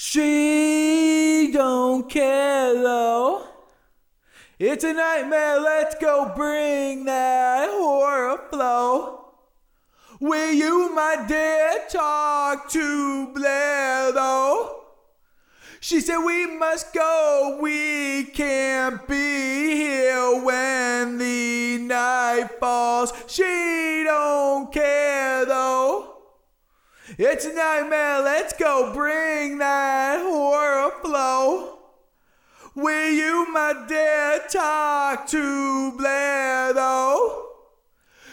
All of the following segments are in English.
She don't care though. It's a nightmare, let's go bring that horror flow. Will you, my dear, talk to Blair though? She said we must go, we can't be here when the night falls. She don't care. It's a nightmare, let's go bring that horror flow. Will you, my dear, talk to Blair though?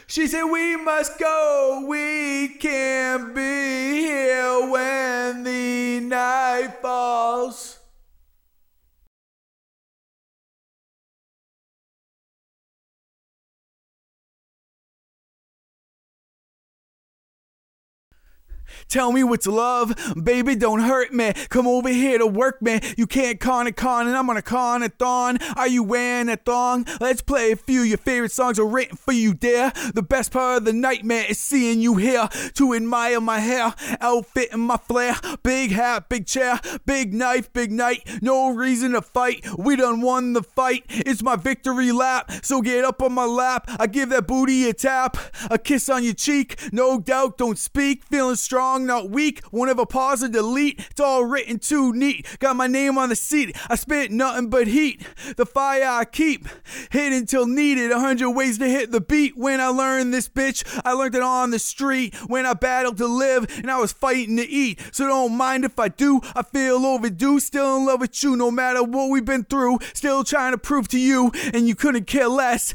She said we must go, we can't Tell me what's love, baby, don't hurt me. Come over here to work me. You can't con a con, and I'm gonna con a thon. Are you wearing a thong? Let's play a few. Your favorite songs are written for you, dear. The best part of the nightmare is seeing you here to admire my hair, outfit, and my flair. Big hat, big chair, big knife, big night. No reason to fight. We done won the fight. It's my victory lap, so get up on my lap. I give that booty a tap, a kiss on your cheek. No doubt, don't speak. Feeling strong strong, not weak. Won't ever pause or delete. It's all written too neat. Got my name on the seat. I spit nothing but heat. The fire I keep hit until needed. A hundred ways to hit the beat. When I learned this bitch, I learned it on the street. When I battled to live and I was fighting to eat. So don't mind if I do. I feel overdue. Still in love with you, no matter what we've been through. Still trying to prove to you, and you couldn't care less.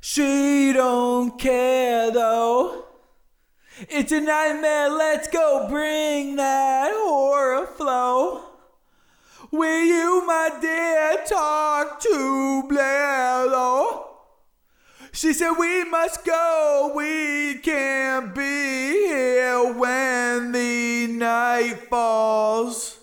She don't care though. It's a nightmare, let's go bring that horror flow. Will you, my dear, talk to Blair? She said we must go, we can't be here when the night falls.